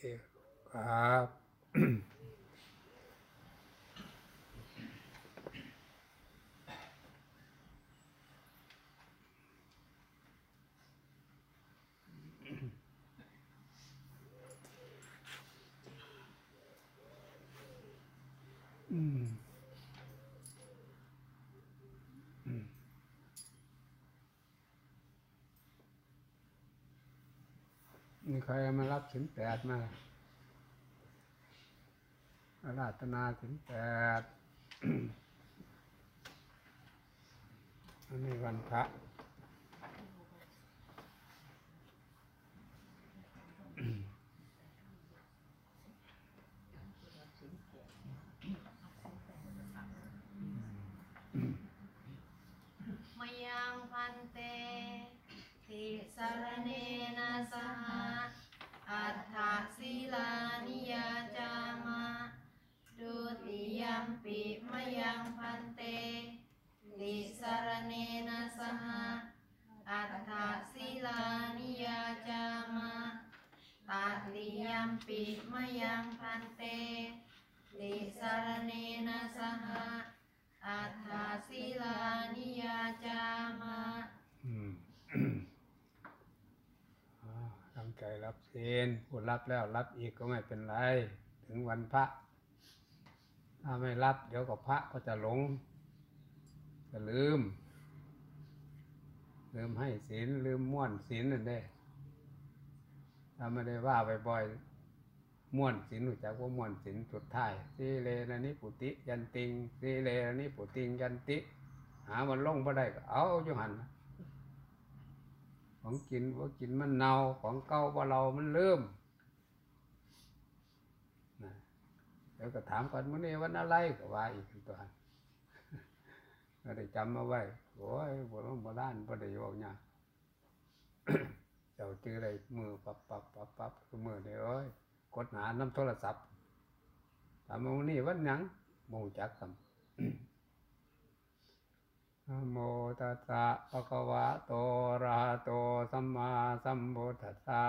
ครับ อืมอืมมีใครมารับสินแปดมาอาราธนาสินแปดอันนี้วันพระมยังพันเตติสารเนนะสห อัฏฐศิลานิยาจามะดุติยัมปิมยังพันเตติสารเนนะสหอัฏฐศิลานิยาจามะตาติยัมปิมยังพันเตติสารเนนะสหอัฏฐศิลานิยาจามะ อืม อ่าตั้งใจ รับศีลพูดรับแล้วรับอีกก็ไม่เป็นไร ถึงวันพระ ถ้าไม่รับเดี๋ยวกับพระก็จะหลง จะลืม ลืมให้ศีลลืมม่วนศีลนั่นเด้ถ้าไม่ได้ว่าบ่อยๆม่วนศีลรู้จักว่าม่วนศีลสุดท้ายสีเลนะนิปุติ ยันติงสีเลนะนิปุติงยันติ หามันลงบ่ได้ก็เอาอยู่หัน ของกินว่ากินมันเน่าของเก่าว่าเรามันลืมนะเดี๋ยวก็ถามกันมื้อนี้วันอะไรก็ว่าอีกตัวก็ได้จำมาไว้โอ้ยโบราณโบราณบ่ได้บอกเนี่ยเจ้าจื้ออะไรมือปับปับปับปับคือมือเดียวเอ้ยกดหาน้ำโทรศัพท์ถามว่ามื้อนี้วันหยังโมจักคำ นะโมตัสสะภะคะวะโตอะระหะโตสัมมาสัมพุทธัสสะ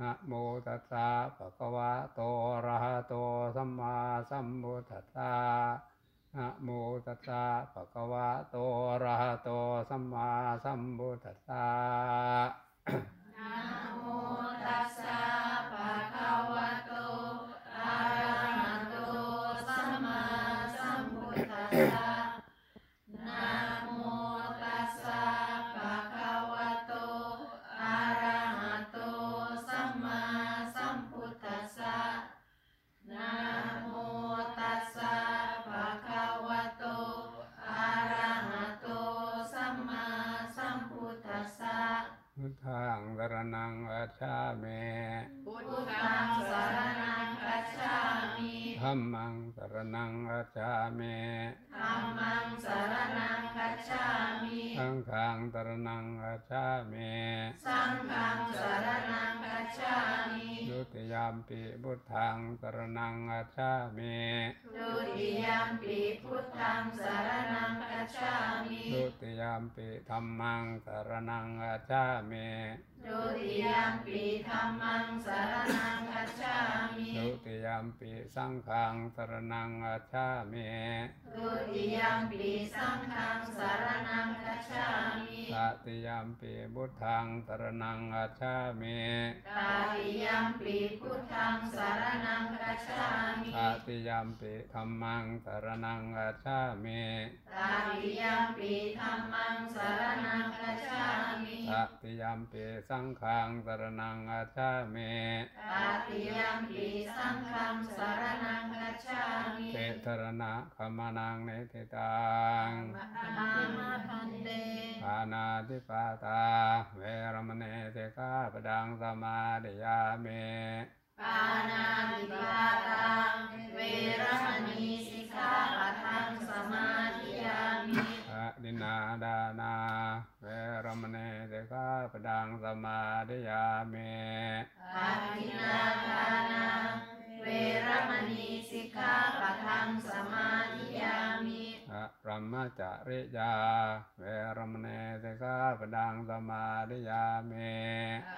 นะโมตัสสะภะคะวะโตอะระหะโตสัมมาสัมพุทธัสสะนะโมตัสสะภะคะวะโตอะระหะโตสัมมาสัมพุทธัสสะนะโมตัสสะภะ มิพุทธังสารนังคัจฉามิธัมมังสรณังอัจฉามิธัมมังสารนังคัจฉามิสังฆังสรณังอัจฉามิสังฆังสารนังคัจฉามิดุติยามปิพุทธังสรณังอัจฉามิดุติยมปิพุทธังสารนังคัจฉามิดุติยามปิธัมมังสรณังอัจฉามิ ดุติยมปิธัมมังสารนังคัจฉามิดุติยามปิสังฆังสรณังอัจฉามิดุติยมปิสังฆังสารนังคัจฉามิตติยามปิพุทธังสรณังอัจฉามิตาติยมปิพุทธังสารนังคัจฉามิตติยามปิธัมมังสรณังอัจฉามิตาติยมปิธัมมังสารนังคัจฉามิตติยามปิสังฆังสรณังอัจฉามิตาติยมปิสังฆังสารนังคัจฉามิเตสรณะขมานังเนติตังอามาพันเตปานาติปาตา เวรมณีเตกาปดังสมาดิยามิปานาติปาตังเวรมณีสิกขาปะทังสมาธิยามิอะ ดินนาดานาเวรมณีเตกาปดังสมาดิยามิอาทินาทานังเวรมณีสิกขาปะทังสมาธิยามิอะพรหมจริยา เวรมณีเตกาปดังสมาดิยามิ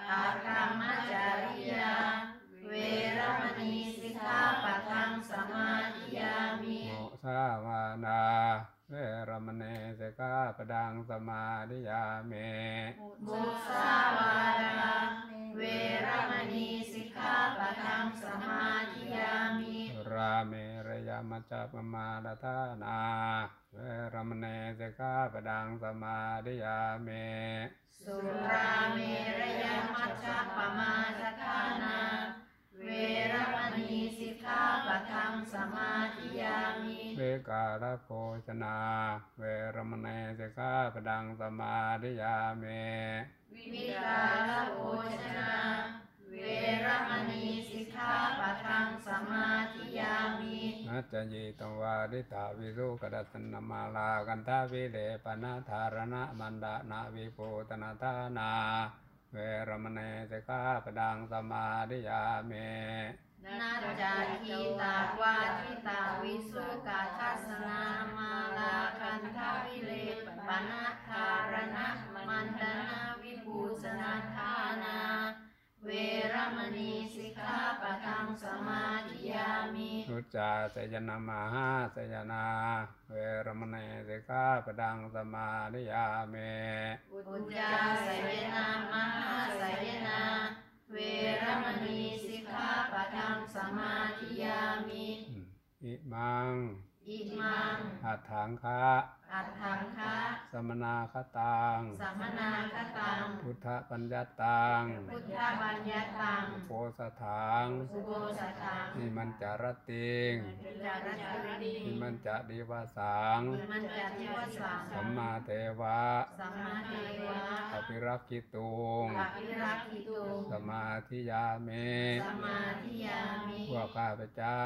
อากรรมจริยาเวเวรมณีสิกขาปะทังสมาธิยามิโมสาวานา เวรมณีสิกขาปดังสมาธิยามิมุสาวาดาเวรมณีสิกขาปะทังสมาธิยามิราเมระยามัจจปมาดทานาเวรมณีสิกขาปดังสมาธิยามิสุราเมรยมัจจปมาทฐานา เวรมณีสิกขาปะทังสมาธิยามิเวกาลโภชนา เวรมณีสิกขาปดังสมาธิยามิวิกาลโภชนา เวรมณีสิกขาปะทังสมาธิยามินัจจยีตวาริตาวิรุกดัตนมาลากันทาวิเลปนาธารณะมันดานาวิโพตนาธานา เวรมณีสิกขาปดังสมาธิยามนาจาคีตาวาทิตาวิสุกาทัสนามาลาคันทาวิเลปนาคารณะมันดนาวิภูสนาทานา เวรมณีสิกขาปทังสมาธิยา จจาสยนามาหาสยนา เวรมณีสิกขาปดังสมาธิยามิอุจจาสยนามหาสยนาเวรมณีสิกขาปะทังสมาธิยามิอืมอิมัง อิมังอัฏฐังคะ อัตถังคะสมนาคตัง สัมมนาคตัง พุทธปัญญาตัง พุทธบัญญัตังโพสถังสุโบสถังนิมันจารติงจารตินิมันจะดีวาสังมันจะเทวสัง สัมมาเทวะ สัมมาเทวะอภิรักขิตุงอภิรักขิตุสมาธิยามิสมาธิยามิพวกข้าพเจ้า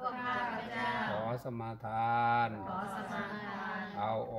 พวกข้าพเจ้า ขอสมาทาน ขอสมาทานเอาอ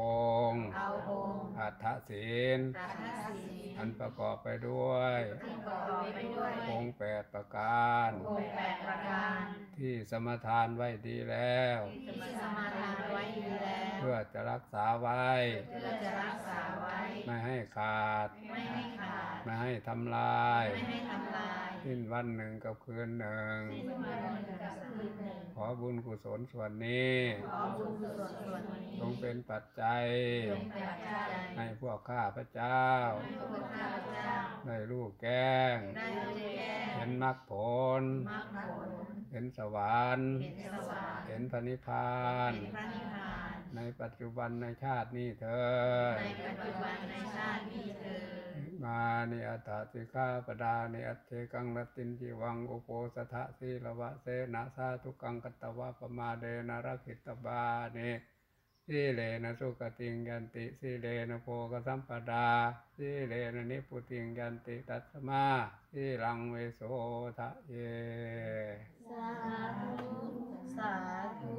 งค์เอาองค์อัฏฐศีลพระทัศีอันประกอบไปด้วยที่ประกอบไปด้วยองค์แปดประการองค์แปดประการ ที่สมทานไว้ดีแล้วที่สมาทานไว้ดีแล้ว เพื่อจะรักษาไว้เพื่อจะรักษาไว้ ไม่ให้ขาด ไม่ให้ขาด ไม่ให้ทำลาย ไม่ให้ทำลาย สิ้นวันหนึ่งกับคืนหนึ่งสิ้นวันหนึ่งกับคืนหนึ่ง ขอบุญกุศลส่วนนี้ขอบุญกุศลส่วนนี้จงเป็นปัจจัยจงเป็นปัจจัย ให้พวกข้าพเจ้าให้พวกข้าพเจ้า ได้รู้แก้งได้รู้แจ้ง เห็นมรรคผลมรรคผลเห็นสวรรค์เห็นสวรรค์ เห็นพระนิพพาน เห็นพระนิพพานในปัจจุบันในชาตินี้เถิดในปัจจุบันในชาตินี้เถิดมานิอัตถสิกขาปดานิอัตเทกังรตินจิวังอุโปสถะสีลวะเสนะสาทุกังกัตตวะปมาเดนะรักขิตบาเนสีเลนะสุกติงยันติสีเลนะโพกสัมปดาสีเลนะนิพุติงยันติตัสมาสีลังเวโสทะเย สาธุ สาธุ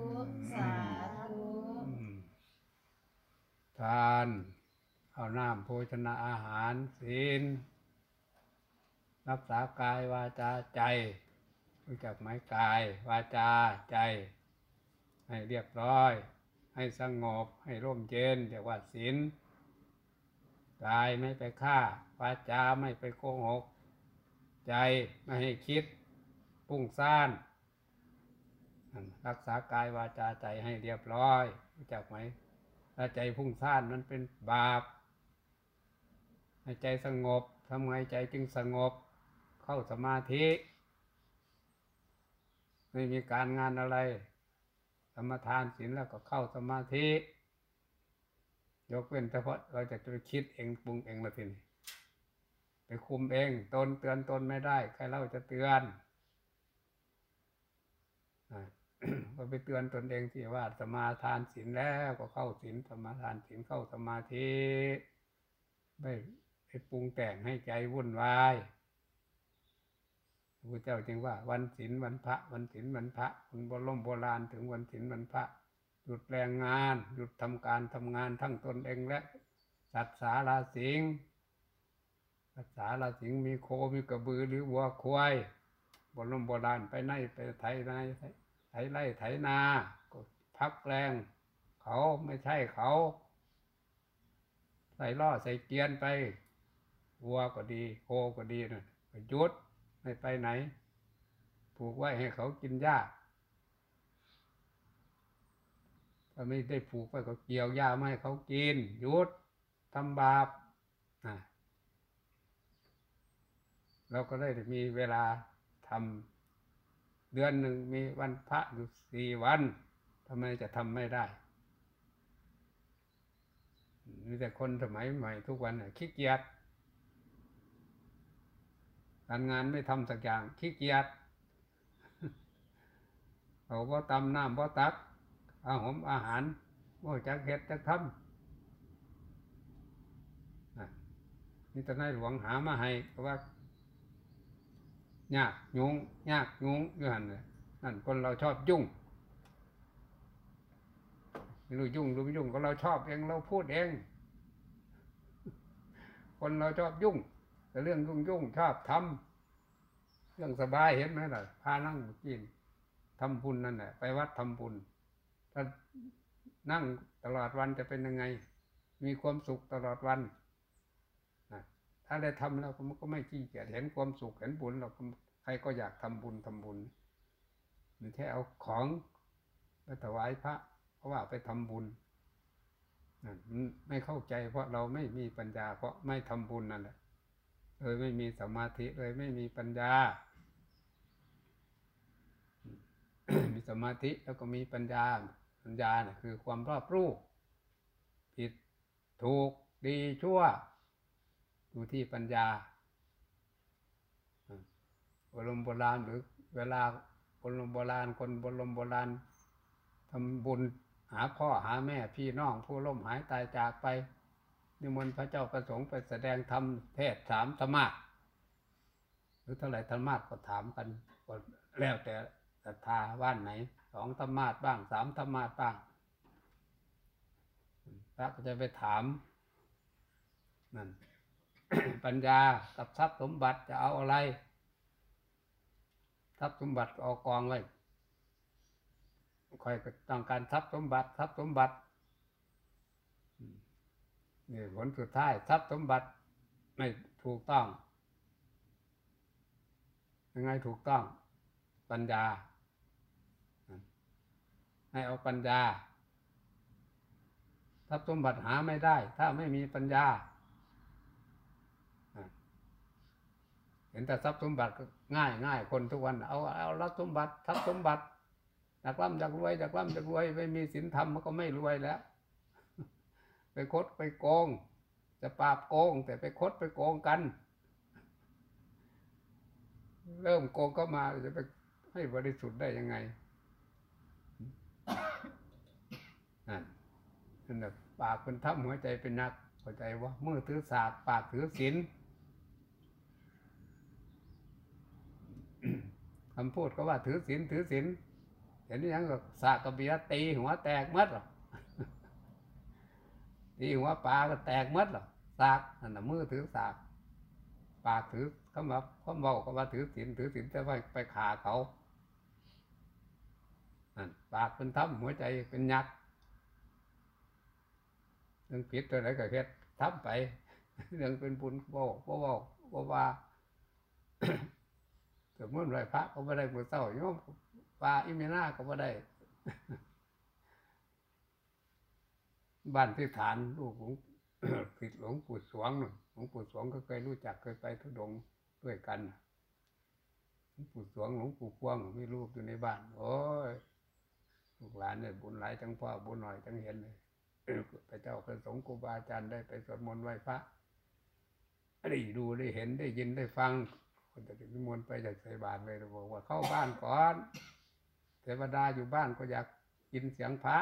สาธุอืม ทานเอาน้ำโภชนาอาหารศีลรักษากายวาจาใจ รู้จักไหมกาย วาจาใจ ให้เรียบร้อย ให้สงบให้ร่มเย็นเรียกว่าศีลกายไม่ไปฆ่า วาจาไม่ไปโกหก ใจไม่ให้คิดปุ้งซ่าน รักษากายวาจาใจให้เรียบร้อย รู้จักไหม ถ้าใจพุ่งซ่านมันเป็นบาปให้ใจสงบทำไงใจจึงสงบเข้าสมาธิ ไม่มีการงานอะไรสมทานศีลแล้วก็เข้าสมาธิ ยกเว้นเฉพาะเราจะไปคิดเองปรุงเองละทีนี้ไปคุมเองตนเตือนตนไม่ได้ ใครเล่าจะเตือน ก็ไปเตือนตนเองที่ว่าสมาทานศีลแล้วก็เข้าศีลสมาทานศีลเข้าสมาธิไม่ไปปรุงแต่งให้ใจวุ่นวายพระเจ้าจึงว่า วันศีลวันพระวันศีลวันพระคุณบรมโบราณถึงวันศีลวันพระ หยุดแรงงาน หยุดทำการทำงานทั้งตนเองและสัตว์สาราสิงสัตว์สาราสิงมีโคมีกระบือหรือวัวควายบรมโบราณไปไหนไปไถไหน ถไถไร่ไถนาก็พักแรงเขาไม่ใช่เขา ใส่ล่อใส่เกียนไปวัวก็ดีโคก็ดีนะยุดไม่ไปไหนผูกไว้ให้เขากินหญ้าถ้าไม่ได้ผูกไว้ก็เกี่ยวหญ้าไม่ให้เขากินยุดทำบาปเราก็ได้มีเวลาทำ เดือนหนึ่งมีวันพระอยู่สี่วันทำไมจะทำไม่ได้มีแต่คนสมัยใหม่ทุกวันน่ะขี้เกียจการงานไม่ทำสักอย่างขี้เกียจเอาว่าตำน้ำว่าตักอาหมอาหารว่าจักเห็ดจักทำนี่ตอนนั้นหลวงหามาให้ว่า ยากยุงยากยุงอยู่หันเลยนั่นคนเราชอบยุ่งไม่รู้ยุ่งหรือไม่ยุ่งก็เราชอบเองเราพูดเอง คนเราชอบยุ่ง แต่เรื่องยุ่งยุ่งชอบทำเรื่องสบายเห็นไหมล่ะพานั่งกินทำบุญนั่นแหละไปวัดทำบุญถ้านั่งตลอดวันจะเป็นยังไง มีความสุขตลอดวัน ถ้าได้ทำแล้วมันก็ไม่ขี้เกียจเห็นความสุขเห็นบุญเราใครก็อยากทำบุญทำบุญไม่ใช่เอาของไปถวายพระ เพราะว่าไปทำบุญนั่นไม่เข้าใจ เพราะเราไม่มีปัญญา เพราะไม่ทำบุญนั่นแหละเลยไม่มีสมาธิเลยไม่มีปัญญา มีสมาธิแล้วก็มีปัญญา ปัญญาเนี่ยคือความรอบรู้ผิดถูกดีชั่ว อยู่ที่ปัญญาอบรมโบราณหรือเวลาบรมโบราณคนบรมโบราณทำบุญหาพ่อหาแม่พี่น้องผู้ล่มหายตายจากไป นิมนต์พระเจ้าประสงค์ไปแสดงธรรมเทศสามธรรมะหรือเท่าไหร่ธรรมะก็ถามกันก็แล้วแต่ศรัทธาบ้านไหนสองธรรมะบ้างสามธรรมะบ้างพระก็จะไปถามนั่น ปัญญากับทรัพย์สมบัติจะเอาอะไร ทรัพย์สมบัติเอากองไว้คอยต้องการทรัพย์สมบัติทรัพย์สมบัตินี่ผลสุดท้ายทรัพย์สมบัติไม่ถูกต้อง ยังไงถูกต้อง ปัญญา ให้เอาปัญญาทรัพย์สมบัติหาไม่ได้ ถ้าไม่มีปัญญา ห็นแต่ทรัพย์สมบัติง่ายง่ายคนทุกวัน เอาเอารับสมบัติทรัพย์สมบัติอยากร่ำอยากรวยอยากร่ำอยากรวยไม่มีศีลธรรมมันก็ไม่รวยแล้ว ไปคดไปโกง จะปราบโกง แต่ไปคดไปโกงกัน เริ่มโกงก็มาจะไปให้บริสุทธิ์ได้ยังไงนั่นนั่นแหละปากเป็นทับหัวใจเป็นนักเข้าใจว่ามือถือศาสตร์ปากถือศีล คำพูดก็ว่าถือศีลถือศีลเห็นยังก็สากระเบียตีหัวแตกมัดหรอตีหัวปลาก็แตกมัดหรอสากนั่นน่ะมือถือสาก ปากถือเขาบอกเขาบอกก็ว่าถือศีลถือศีลจะไปไปขาเขานั่นปากเป็นทับหัวใจเป็นยักษ์เรื่องผิดตัวไหนก็เฮ็ดทับไปเรื่องเป็นบุญโบโบโบว่า สมมติไหวพระก็ไม่ได้มือเศร้าโยมปลาอิเมนาก็ไม่ได้ บ้านที่ฐานลูกของผิดหลวงปู่สวงหลวงปู่สวงก็เคยรู้จักเคยไปทุดงด้วยกันหลวงปู่สวงหลวงปู่พวงมีรูปอยู่ในบ้าน โอ้ยลูกหลานเนี่ยบุญหลายจังพ่อบุญหน่อยจังเห็นเลยพระเจ้าพระสงฆ์ครูบาอาจารย์ได้ไปสวดมนต์ไหว้พระได้ดูได้เห็นได้ยินได้ฟัง คนจะนิมนต์ไปจากใส่บาตรเลยบอกว่าเข้าบ้านก่อนเทวดาอยู่บ้านก็อยากกินเสียงพระ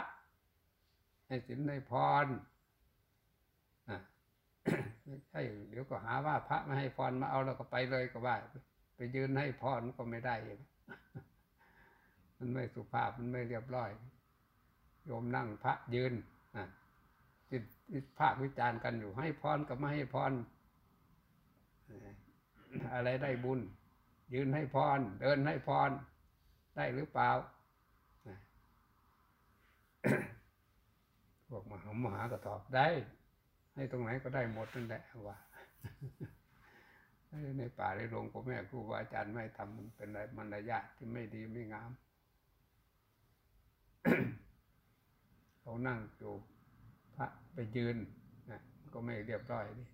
ให้สินในพรอะไม่ใช่เดี๋ยวก็หาว่าพระไม่ให้พรมาเอาแล้วก็ไปเลยก็ว่าไปยืนให้พรก็ไม่ได้ มันไม่สุภาพมันไม่เรียบร้อย โยมนั่งพระยืนอะจิตภาควิจารณ์กันอยู่ให้พรกับไม่ให้พร อะไรได้บุญ ยืนให้พร เดินให้พร ได้หรือเปล่าพวกมหามหาก็ตอบได้ ให้ตรงไหนก็ได้หมดนั่นแหละว่าในป่าในโรงพ่อแม่ครูบาอาจารย์ไม่ทำมันเป็นอะไรมันระยะที่ไม่ดีไม่งามเขานั่งอยู่พระไปยืนนะก็ไม่เรียบร้อยดิ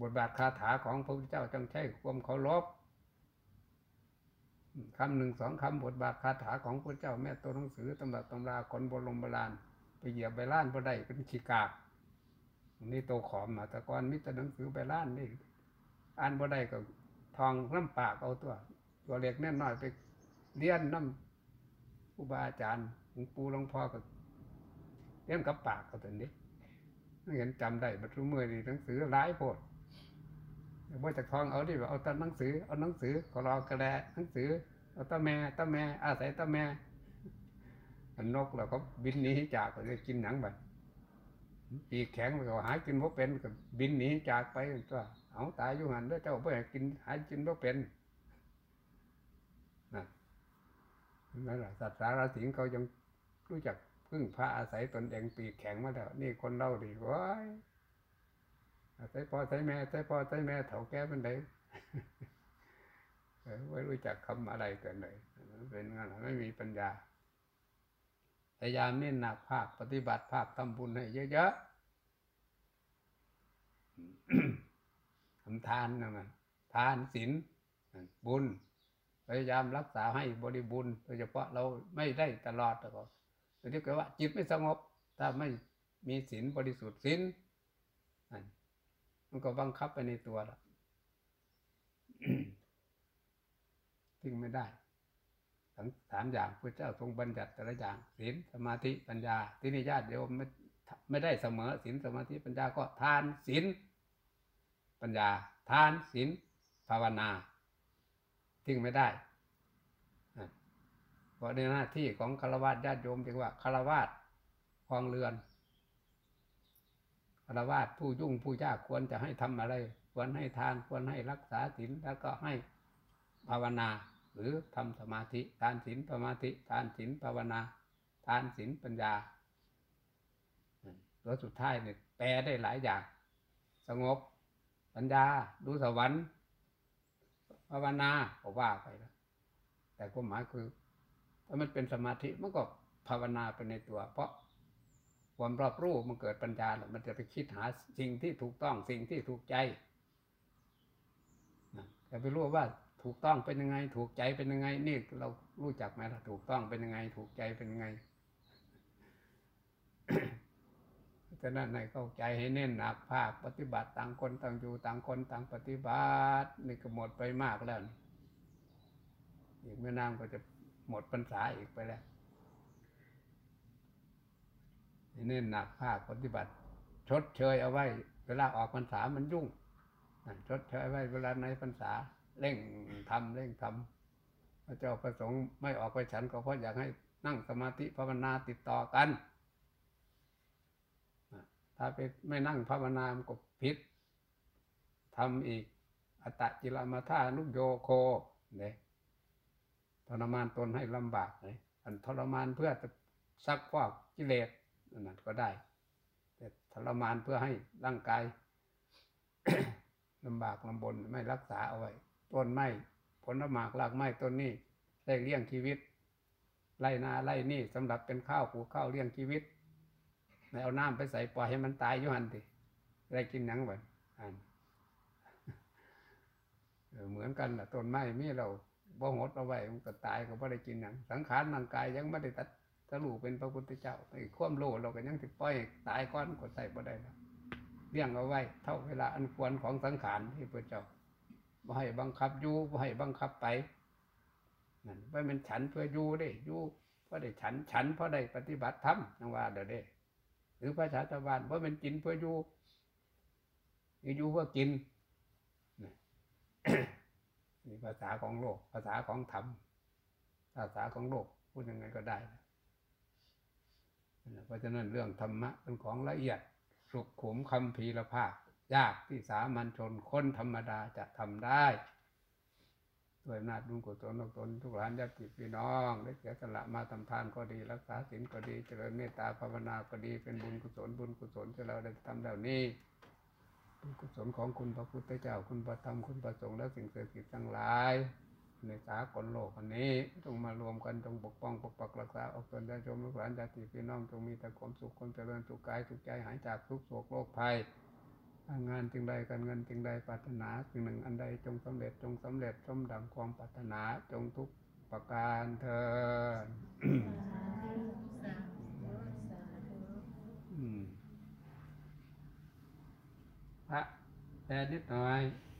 บทบาทคาถาของพระพุทธเจ้าต้องใช้ความเคารพคำหนึ่งสองคำบทบาทคาถาของพระเจ้าแม่ตัวหนังสือตำรับตำราคนโบรมบราณไปเหยียบใบล้านบ่ได้เป็นขี้กากนี่โตขอมมาแต่ก่อนมิตรหนังสือใบล้านนี่อ่านบ่ได้ก็ทองน้ำปากเอาตัว ตัวเล็กแน่นน้อยไปเลี้ยนน้ำครูบาอาจารย์หลวงปู่หลวงพ่อก็เลี้ยนกับปากเขาตัวนี้เห็นจำได้บัตรมือนี่หนังสือหลายโพด บ่จากทองเอาดิเอาแตหนังสือเอาหนังสือขอรอกระแดหนังสือเอาตาแม่ตาแม่อาศัยตาแม่อันนกเราก็บินหนีจากไปกินหนังไปปีแข็งเราหากินบ่เป็นก็บินหนีจากไปตัวเอาตายอยู่หันแล้วเจ้าเพื่อกินหากินบ่เป็นนั่นนั่นแหละสัตว์สารสิงเขายังรู้จักพึ่งพระอาศัยตนเองปีแข็งมาแล้วนี่คนเล่าดีว้าย อาศัยพ่ออาศัยแม่อาศัยพ่ออาศัยแม่เถาแก่เป็นไดเออไม่รู้จักคำอะไรกันเลยเป็นงั้นไม่มีปัญญาพยายามเน้นหนักภาคปฏิบัติภาคทำบุญให้เยอะๆทำทานนะมันทานศีลบุญ พยายามรักษาให้บริบูรณ์โดยเฉพาะเราไม่ได้ตลอดแต่ก็เรียกว่าจิตไม่สงบ ถ้าไม่มีศีลบริสุทธิ์ศีล มันก็บังคับไปในตัวละทิ้งไม่ได้ทั้งสามอย่างพระเจ้าทรงบัญญัติแต่ละอย่างศีลสมาธิปัญญา ที่นี่ญาติโยมไม่ไม่ได้เสมอศีลสมาธิปัญญาก็ทานศีลปัญญา ทานศีลภาวนาทิ้งไม่ได้เพราะในหน้าที่ของคารวะญาติโยมเรียกว่าคารวะคลองเรือน คารวะผู้ยุ่งผู้ยากควรจะให้ทำอะไร ควรให้ทานควรให้รักษาศีลแล้วก็ให้ภาวนา หรือทำสมาธิทานศีลสมาธิทานศีลภาวนา ทานศีลปัญญาตัวสุดท้ายเนี่ยแปลได้หลายอย่าง สงบปัญญาดูสวรรค์ภาวนาก็ว่าไปแล้วแต่ก็หมายคือ ถ้ามันเป็นสมาธิมันก็ภาวนาไปในตัว เพราะ ความรอบรู้มันเกิดปัญญาแล้วมันจะไปคิดหาสิ่งที่ถูกต้องสิ่งที่ถูกใจแต่ไปรู้ว่าถูกต้องเป็นยังไง ถูกใจเป็นยังไง นี่เรารู้จักไหมล่ะถูกต้องเป็นยังไง ถูกใจเป็นยังไงฉะนั้นในเข้าใจให้เน้นหนักภาคปฏิบัติต่างคนต่างอยู่ต่างคนต่างปฏิบัตินี่ก็หมดไปมากแล้วอีกไม่นานก็จะหมดพรรษาอีกไปแล้ว เน้นหนักภาคปฏิบัติ ชดเชยเอาไว้ เวลาออกพรรษามันยุ่งชดเชยไว้เวลาในพรรษาเร่งทำเร่งทำพระเจ้าประสงค์ไม่ออกไปฉันก็เพราะอยากให้นั่งสมาธิภาวนาติดต่อกันถ้าไปไม่นั่งภาวนามันก็ผิดทำอีก อัตจิรมาธานุโยโคเนี่ยทรมานตนให้ลำบากเลยอันทรมานเพื่อจะซักฟอกกิเลส นั่นก็ได้ แต่ทรมานเพื่อให้ร่างกายลำบากลำบนไม่รักษาเอาไว้ต้นไม้ผลหมากรากไม้ต้นนี้ได้เลี้ยงชีวิตไร่นาไร่นี่สำหรับเป็นข้าวปลูกข้าวเลี้ยงชีวิตไม่เอาน้ำไปใส่ปล่อยให้มันตายอยู่หันติได้กินหนังแบบอันเหมือนกันแหะต้นไม้มีเราบ่หดเอาไว้มันก็ตายก็ไม่ได้กินหนัง สังขารร่างกายยังไม่ได้ตัด ทะลุเป็นพระพุทธเจ้าไอ้ความโลเราก็ยังติดปล่อยตายก้อนก็ใส่บ่ได้แล้วเลี้ยงเอาไว้ เท่าเวลาอันควรของสังขารที่พระเจ้าบ่ให้บังคับอยู่บ่ให้บังคับไปนั่นว่ามันฉันเพื่ออยู่ได้อยู่เพราะได้ฉันฉันเพราะได้ปฏิบัติธรรมนังว่าเด้อเด้หรือภาษาชาวบ้านว่ามันกินเพื่ออยู่อยู่เพื่อกินนี่ภาษาของโลก ภาษาของธรรมภาษาของโลกพูดยังไงก็ได้ เพราะฉะนั้นเรื่องธรรมะเป็นของละเอียด สุขขุมคำพีละภาคยากที่สามัญชนคนธรรมดาจะทำได้ด้วยนาบุญกุศลตนทุกหลานญาติพี่น้องได้เสียสละมาทำทานก็ดี รักษาศีลก็ดี เจริญเมตตาภาวนาก็ดี เป็นบุญกุศลบุญกุศลที่เราได้ทำแล้วนี้ปบุญกุศลของคุณพระพุทธเจ้าคุณพระธรรมคุณพระสงฆ์และสิ่งศักดิ์สิทธิ์ทั้งหลาย ในสากลโลกอันนี้จงมารวมกันจงปกป้องปกปักรักษาออกตนญาติโยมลูกหลานญาติพี่น้องจงมีแต่ความสุขความเจริญสุขกายสุขใจหายจากทุกโศกโรคภัยการงานจึงใดการเงินจึงใดปรารถนาสิ่งหนึ่งอันใดจงสำเร็จจงสำเร็จสมดังความปรารถนาจงทุกประการเถิดอืมพระแต่นิดหน่อยอืม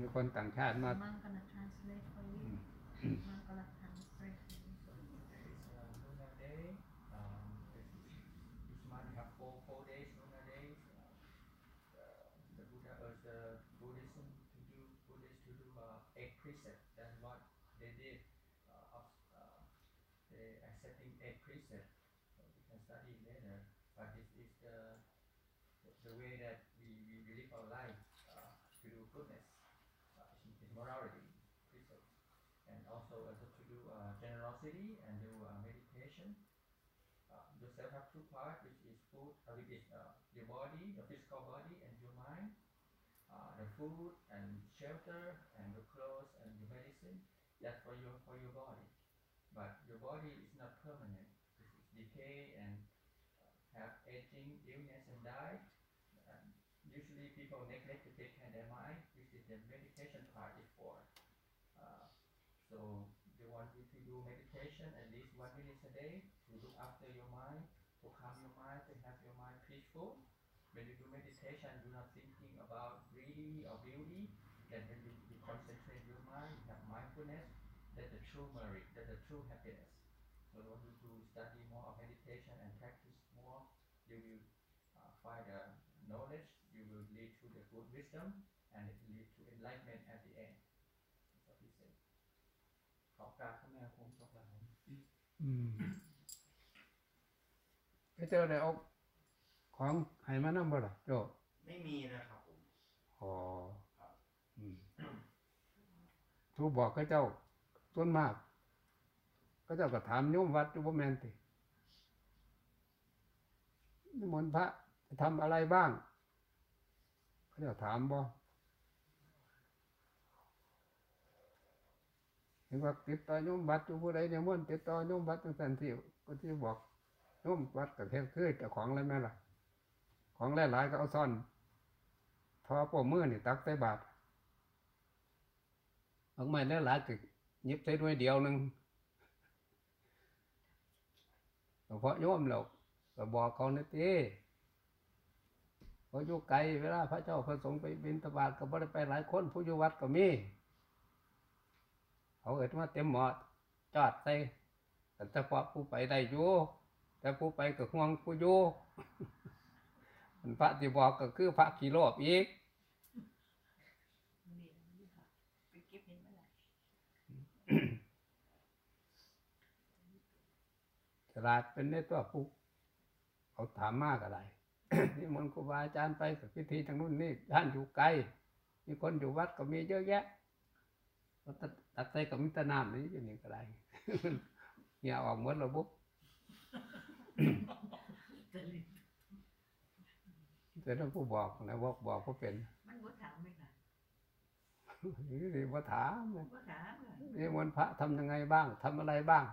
มีคนต่างชาติมา and do uh, meditation. Uh, yourself have two parts, which is food, uh, which is uh, your body, your physical body, and your mind. Uh, the food and shelter and the clothes and the medicine. That's for your for your body. But your body is not permanent. It is decay and uh, have aging, illness, and die. Usually people neglect to take care of their mind, which is the meditation part is for. Uh, so they want you to do meditation at least one minute a day to look after your mind, to calm your mind, to have your mind peaceful. When you do meditation, you're not thinking about greedy or beauty. Then when you, you concentrate your mind, you have mindfulness, that's the true merit, that's the true happiness. So when you do study more of meditation and practice more, you will uh, find the knowledge, you will lead to the good wisdom, and it will lead to enlightenment at the end. ขอกราบพระแม่คงเจ้าค่ะผมอืมไปเจอได้เอาของให้มานั่งบ่ล่ะโจไม่มีนะครับผมอ๋ออืมทูบอกเขาเจ้าส่วนมากเขาเจ้าก็ถามโยมวัดอยู่บ่แม่นตินิมนต์พระจะทำอะไรบ้างเขาเจ้าถามบ่ เห็นว่าติดต่อโยมวัดอยู่ผู้ใดเนี่ยมนต์ติดต่อโยมวัดตั้งแต่ที่ก็ที่บอกโยมวัดกับเฮ็ดคือเจ้าของอะไรแม่ล่ะ ของหลายๆก็เอาซ่อน ทอปมมือนี่ตักใส่บาตรเอาไม้หลายก็ยิบใส่ด้วยเดียวหนึงเพราะโยมแล้วก็บอกเขานี่ติเขาอยู่ไกลเวลาพระเจ้าพระสงฆ์ไปบิณฑบาตก็บ่ได้ไปหลายคนผู้อยู่วัดก็มี เขาเอิดมาเต็มหมอดจอดใส่แต่เฉพาะผู้ไปได้อยู่แต่ผู้ไปก็ห่วงผู้อยู่มันพระที่บอกก็คือพระกี่โลบอีกฉลาดเป็นในตัวผู้เขาถามมากอะไรนี่มันครูบาอาจารย์ไปกับพิธีทางนู้นนี่ท่านอยู่ไกลมีคนอยู่วัดก็มีเยอะแยะ ก็ตัดตัดใจกับมิตรนามนี่อยู่นี่ก็ได้เหี่ยออกหมดระบบแต่ถ้าผู้บอกนะบอกบอกก็เป็น มันบ่ถามไหมค่ะนี่สิว่าถามบ่ถามค่ะนี่มนต์พระทำยังไงบ้างทำอะไรบ้าง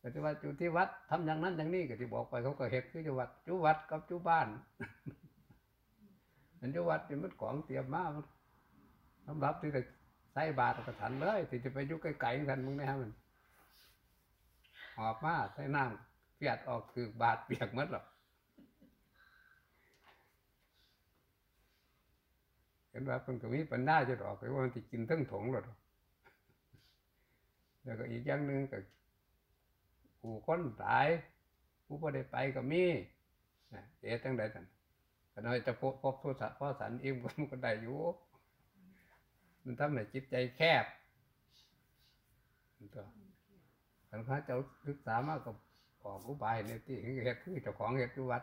ก็ที่ว่าอยู่ที่วัดทำอย่างนั้นอย่างนี้ก็ที่บอกไปเขาก็เห็นคืออยู่วัดอยู่วัดกับอยู่บ้านเห็นอยู่วัดนี่มันของเตรียมมามันสำหรับที่จะ ใส่บาตรกระถันเลยที่จะไปยุ่ไกลๆกันมึงนะมันหอบมาใส่น้ำเปียดออกคือบาดเปียกหมดหรอกเห็นว่าเป็นก็มีปัญญาจะดอกไปว่ามันจะกินทั้งถงหรอกแล้วก็อีกอย่างหนึ่งก็ผู้นตายผู้บ่ได้ไปก็มีนะเอ๋ตั้งใดท่านก็น้อยจะพบพบโทษะพ่อสันอิ่มก็มันก็ได้อยู่ มันทำให้จิตใจแคบตัวคันพระเจ้าศึกษามากก็ออกอุบายในที่เฮ็ดคือเจ้าของเฮ็ดอยู่วัด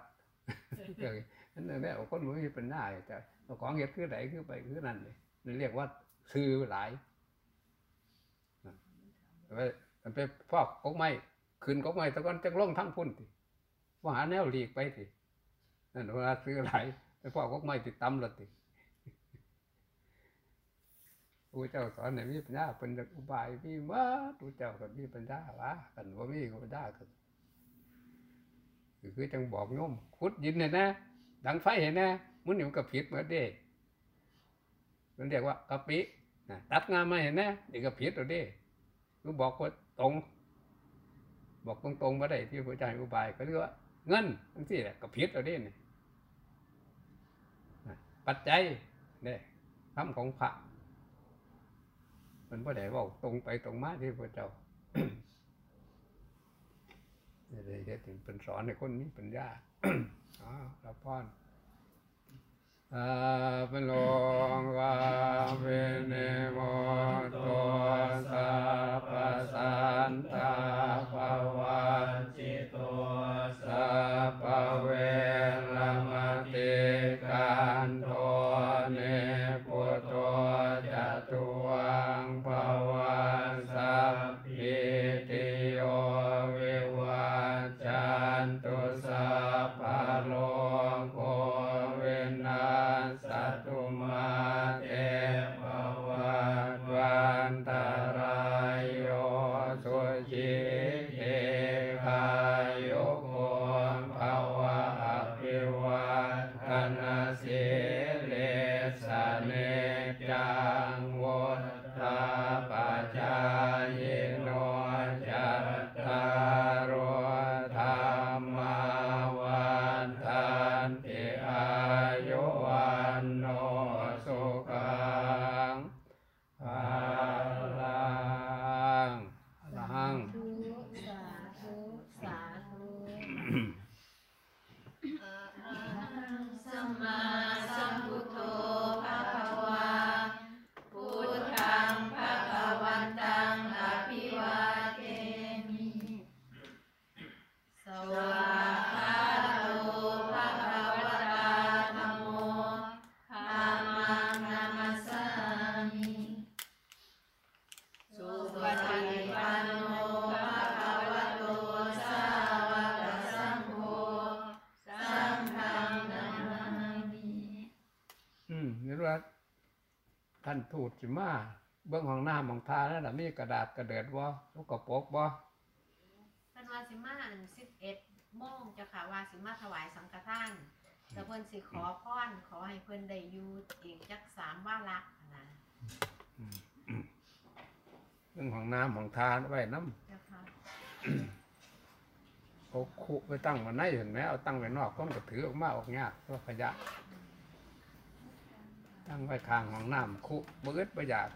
เออนั่นแหละคนมันมีเป็นหน้าแต่เจ้าของเฮ็ดคือไหนคือไปคือนั่นเลยนี่เรียกว่าคือหลายไปมันไปฟอกกกไม้ขึ้นกกไม้ตะกอนจักลงทั้งพุ่นติว่าหาแนวหลีกไปตินั่นเวลาซื้ออะไรไปพ่อก็ไม่ติดตำละติ พระเจ้าสอนให้มีปัญญาเป็นอุบายมีมาพระเจ้าก็มีปัญญาวะกันว่ามีก็ปัญญาก็คือจังบอกโยมขุดดินเนี่ยนะ ดังไฟเห็นนะมันอยู่กับผิดเหมือนเด้มันเรียกว่ากะปินะตัดงานมาเห็นนะนี่ก็ผิดตัวเด้ก็บอกว่าตรง บอกตรงๆมาได้ที่พระเจ้าอุบายก็เรียกว่า เงินทั้งที่แหละก็ผิดตัวเด้นี่ปัจจัยเนี่ยคำของพระ มันบ่ได้บอกตรงไปตรงมาที่พระเจ้าเลยเฮ็ดถึงเป็นสอนในคนนี้ปัญญาอ๋อรับพรอาเป็นโลงวาเวเนโมโตสัพสันตาภวั ท่านทูตสิมาเบื้องห้องน้ำของทานั่นน่ะมีกระดาษกระเดิดบ่ลูกกระปกบ่ท่านว่าสิมาอัน11โมงเจ้าค่ะว่าสิมาถวายสังฆทาน แต่เพิ่นสิขอพรขอให้เพิ่นได้อยู่อีกจักสามวาระนะเรื่องของน้ำของทานไว้น้เจ้าค่ะำเอาคุไปตั้งไว้ในเห็นไหมเอาตั้งไว้นอกคนก็ถือออกมาออกยากเพราะขยะ ตั้งไว้ข้างห้องน้ำคุบอึดประหยัด